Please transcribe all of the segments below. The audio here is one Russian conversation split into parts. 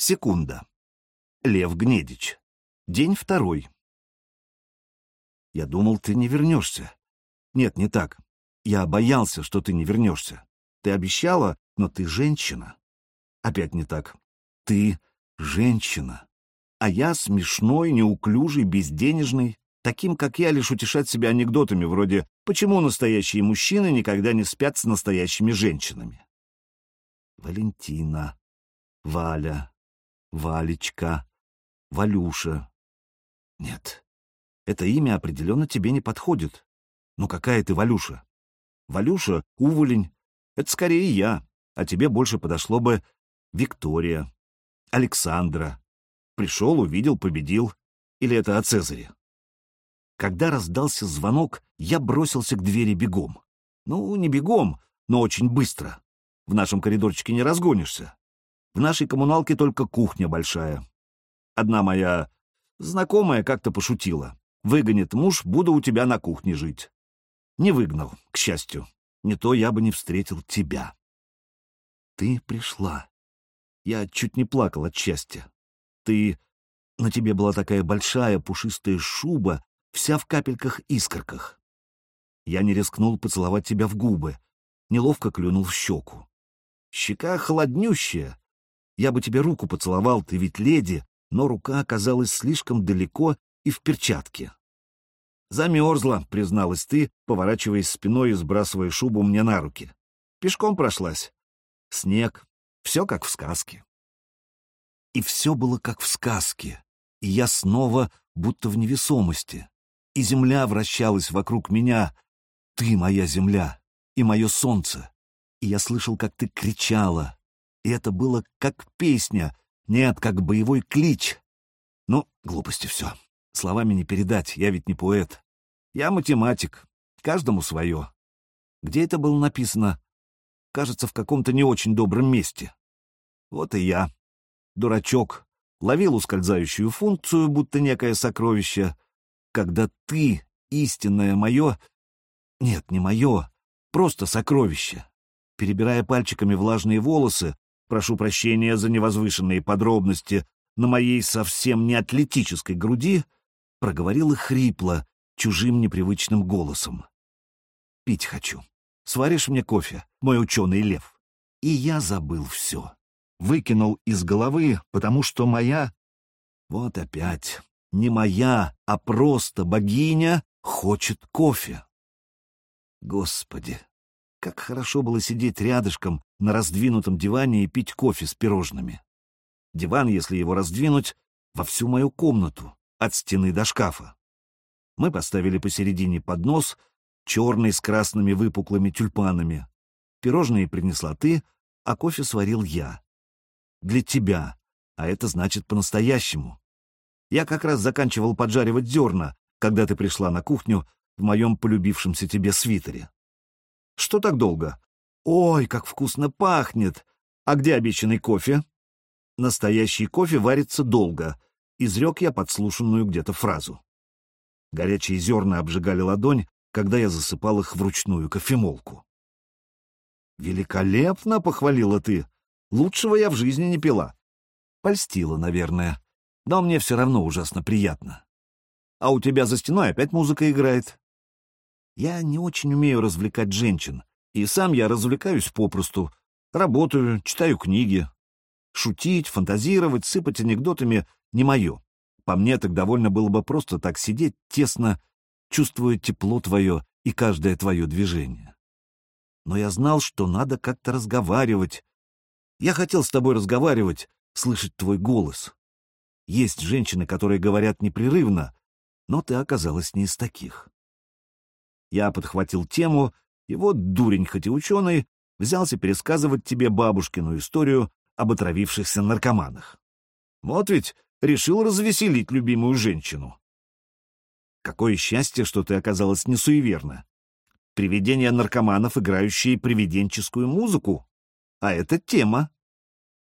Секунда. Лев Гнедич. День второй. Я думал, ты не вернешься. Нет, не так. Я боялся, что ты не вернешься. Ты обещала, но ты женщина. Опять не так. Ты женщина. А я смешной, неуклюжий, безденежный. Таким, как я, лишь утешать себя анекдотами вроде «Почему настоящие мужчины никогда не спят с настоящими женщинами?» Валентина, Валя, Валечка, Валюша. Нет, это имя определенно тебе не подходит. Ну какая ты Валюша? Валюша — уволень. Это скорее я, а тебе больше подошло бы Виктория, Александра. Пришел, увидел, победил. Или это о Цезаре? Когда раздался звонок, я бросился к двери бегом. Ну, не бегом, но очень быстро. В нашем коридорчике не разгонишься. В нашей коммуналке только кухня большая. Одна моя знакомая как-то пошутила. Выгонит муж, буду у тебя на кухне жить. Не выгнал, к счастью. Не то я бы не встретил тебя. Ты пришла. Я чуть не плакал от счастья. Ты... На тебе была такая большая пушистая шуба, вся в капельках-искорках. Я не рискнул поцеловать тебя в губы, неловко клюнул в щеку. Щека холоднющая, я бы тебе руку поцеловал, ты ведь леди, но рука оказалась слишком далеко и в перчатке. Замерзла, призналась ты, поворачиваясь спиной и сбрасывая шубу мне на руки. Пешком прошлась. Снег. Все как в сказке. И все было как в сказке. И я снова будто в невесомости. И земля вращалась вокруг меня. Ты моя земля и мое солнце. И я слышал, как ты кричала, и это было как песня, нет, как боевой клич. Ну, глупости все. Словами не передать, я ведь не поэт. Я математик, каждому свое. Где это было написано? Кажется, в каком-то не очень добром месте. Вот и я, дурачок, ловил ускользающую функцию, будто некое сокровище, когда ты, истинное мое... Нет, не мое, просто сокровище. Перебирая пальчиками влажные волосы, прошу прощения за невозвышенные подробности, на моей совсем не атлетической груди, проговорила хрипло, чужим непривычным голосом. «Пить хочу. Сваришь мне кофе, мой ученый лев?» И я забыл все. Выкинул из головы, потому что моя... Вот опять. Не моя, а просто богиня хочет кофе. Господи, как хорошо было сидеть рядышком на раздвинутом диване и пить кофе с пирожными. Диван, если его раздвинуть, во всю мою комнату, от стены до шкафа. Мы поставили посередине поднос, черный с красными выпуклыми тюльпанами. Пирожные принесла ты, а кофе сварил я. Для тебя, а это значит по-настоящему. Я как раз заканчивал поджаривать зерна, когда ты пришла на кухню в моем полюбившемся тебе свитере. Что так долго? Ой, как вкусно пахнет! А где обещанный кофе? Настоящий кофе варится долго. Изрек я подслушанную где-то фразу. Горячие зерна обжигали ладонь, когда я засыпал их вручную кофемолку. «Великолепно!» — похвалила ты. «Лучшего я в жизни не пила». Польстила, наверное. Но мне все равно ужасно приятно. А у тебя за стеной опять музыка играет. Я не очень умею развлекать женщин, и сам я развлекаюсь попросту. Работаю, читаю книги. Шутить, фантазировать, сыпать анекдотами — не мое. По мне так довольно было бы просто так сидеть тесно, чувствуя тепло твое и каждое твое движение. Но я знал, что надо как-то разговаривать. Я хотел с тобой разговаривать, слышать твой голос. Есть женщины, которые говорят непрерывно, но ты оказалась не из таких. Я подхватил тему, и вот дурень, хоть и ученый, взялся пересказывать тебе бабушкину историю об отравившихся наркоманах. Вот ведь решил развеселить любимую женщину. Какое счастье, что ты оказалась не суеверна. Привидения наркоманов, играющие привиденческую музыку. А это тема.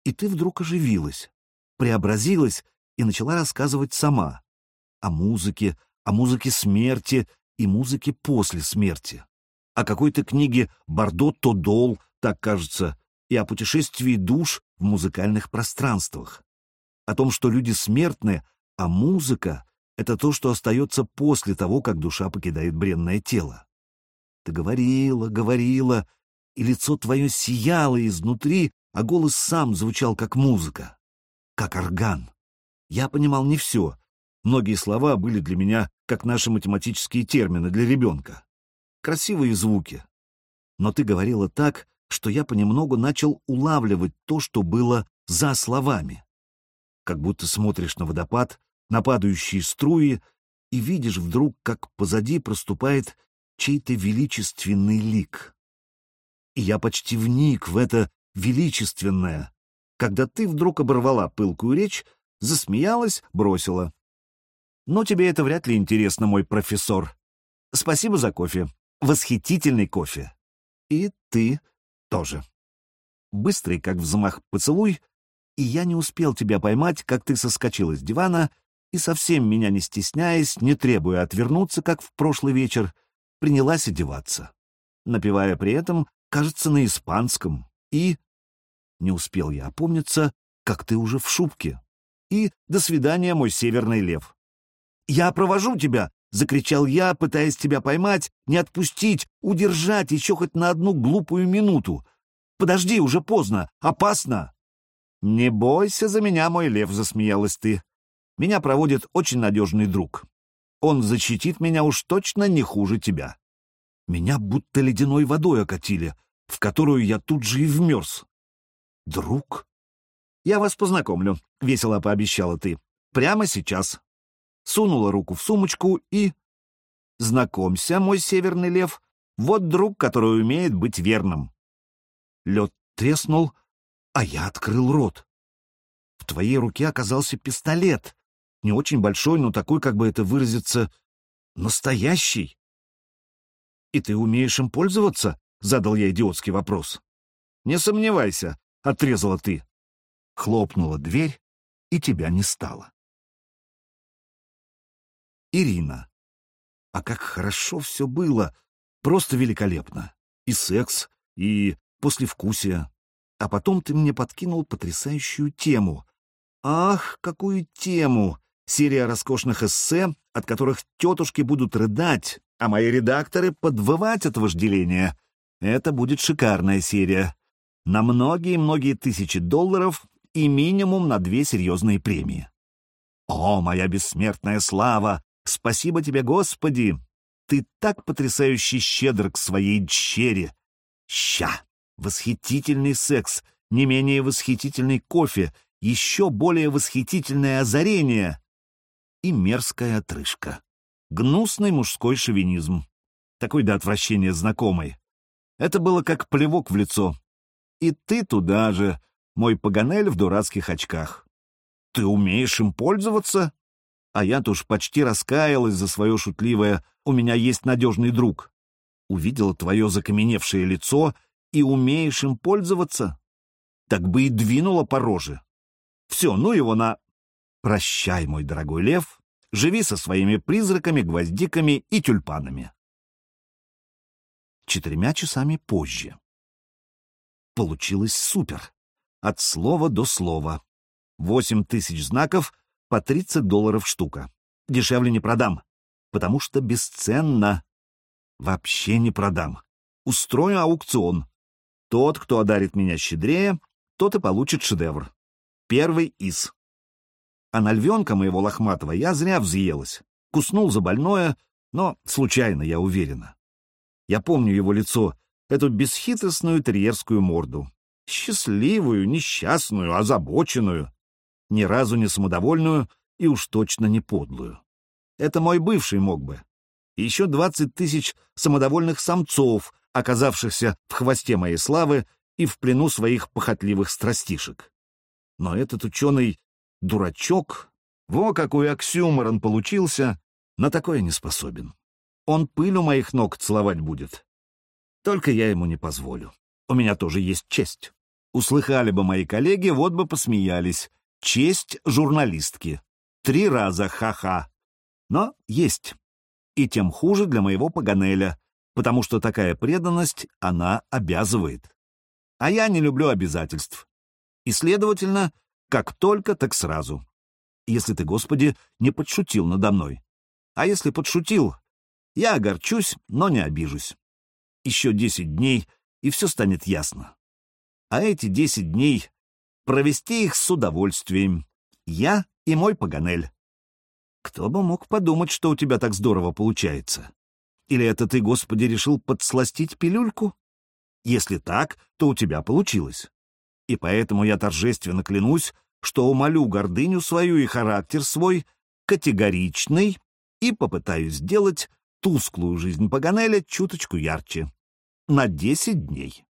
И ты вдруг оживилась, преобразилась и начала рассказывать сама. О музыке, о музыке смерти и музыки после смерти, о какой-то книге Бардо Тодол, так кажется, и о путешествии душ в музыкальных пространствах. о том, что люди смертны, а музыка — это то, что остается после того, как душа покидает бренное тело. Ты говорила, говорила, и лицо твое сияло изнутри, а голос сам звучал как музыка, как орган. Я понимал не все. Многие слова были для меня как наши математические термины для ребенка. Красивые звуки. Но ты говорила так, что я понемногу начал улавливать то, что было за словами. Как будто смотришь на водопад, на падающие струи, и видишь вдруг, как позади проступает чей-то величественный лик. И я почти вник в это величественное, когда ты вдруг оборвала пылкую речь, засмеялась, бросила. «Но тебе это вряд ли интересно, мой профессор. Спасибо за кофе. Восхитительный кофе. И ты тоже. Быстрый, как взмах поцелуй, и я не успел тебя поймать, как ты соскочила с дивана и, совсем меня не стесняясь, не требуя отвернуться, как в прошлый вечер, принялась одеваться, напевая при этом, кажется, на испанском, и... Не успел я опомниться, как ты уже в шубке. И «До свидания, мой северный лев». «Я провожу тебя!» — закричал я, пытаясь тебя поймать, не отпустить, удержать еще хоть на одну глупую минуту. «Подожди, уже поздно, опасно!» «Не бойся за меня, мой лев», — засмеялась ты. «Меня проводит очень надежный друг. Он защитит меня уж точно не хуже тебя». Меня будто ледяной водой окатили, в которую я тут же и вмерз. «Друг?» «Я вас познакомлю», — весело пообещала ты. «Прямо сейчас» сунула руку в сумочку и... «Знакомься, мой северный лев, вот друг, который умеет быть верным». Лед треснул, а я открыл рот. В твоей руке оказался пистолет, не очень большой, но такой, как бы это выразиться, настоящий. «И ты умеешь им пользоваться?» — задал я идиотский вопрос. «Не сомневайся», — отрезала ты. Хлопнула дверь, и тебя не стало. Ирина. А как хорошо все было! Просто великолепно. И секс, и послевкусие. А потом ты мне подкинул потрясающую тему. Ах, какую тему! Серия роскошных эссе, от которых тетушки будут рыдать, а мои редакторы подвывать от вожделения. Это будет шикарная серия. На многие-многие тысячи долларов и минимум на две серьезные премии. О, моя бессмертная слава! Спасибо тебе, Господи! Ты так потрясающе щедр к своей чере. Ща! Восхитительный секс, не менее восхитительный кофе, еще более восхитительное озарение и мерзкая отрыжка. Гнусный мужской шовинизм. Такой до отвращения знакомый. Это было как плевок в лицо. И ты туда же, мой паганель в дурацких очках. Ты умеешь им пользоваться? А я-то уж почти раскаялась за свое шутливое «у меня есть надежный друг». Увидела твое закаменевшее лицо и умеешь им пользоваться? Так бы и двинула по роже. Все, ну его на... Прощай, мой дорогой лев, живи со своими призраками, гвоздиками и тюльпанами. Четырьмя часами позже. Получилось супер. От слова до слова. Восемь тысяч знаков по 30 долларов штука. Дешевле не продам, потому что бесценно. Вообще не продам. Устрою аукцион. Тот, кто одарит меня щедрее, тот и получит шедевр. Первый из. А на львенка моего лохматого я зря взъелась. Куснул за больное, но случайно, я уверена. Я помню его лицо, эту бесхитростную терьерскую морду. Счастливую, несчастную, озабоченную ни разу не самодовольную и уж точно не подлую. Это мой бывший мог бы. И еще двадцать тысяч самодовольных самцов, оказавшихся в хвосте моей славы и в плену своих похотливых страстишек. Но этот ученый дурачок, во какой оксюморон получился, на такое не способен. Он пыль у моих ног целовать будет. Только я ему не позволю. У меня тоже есть честь. Услыхали бы мои коллеги, вот бы посмеялись. Честь журналистки. Три раза ха-ха. Но есть. И тем хуже для моего Паганеля, потому что такая преданность, она обязывает. А я не люблю обязательств. И, следовательно, Как только, так сразу. Если ты, Господи, не подшутил надо мной. А если подшутил, я огорчусь, но не обижусь. Еще десять дней, и все станет ясно. А эти десять дней провести их с удовольствием. Я и мой Паганель. Кто бы мог подумать, что у тебя так здорово получается? Или это ты, Господи, решил подсластить пилюльку? Если так, то у тебя получилось. И поэтому я торжественно клянусь, что умолю гордыню свою и характер свой категоричный и попытаюсь сделать тусклую жизнь Паганеля чуточку ярче. На десять дней.